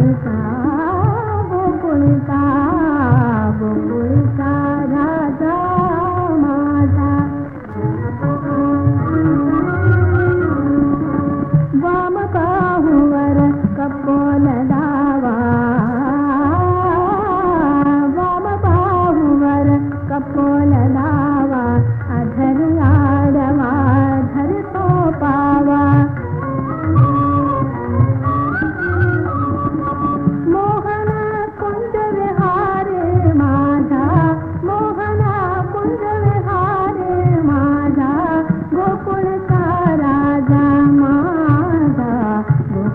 पुलिका कुलिता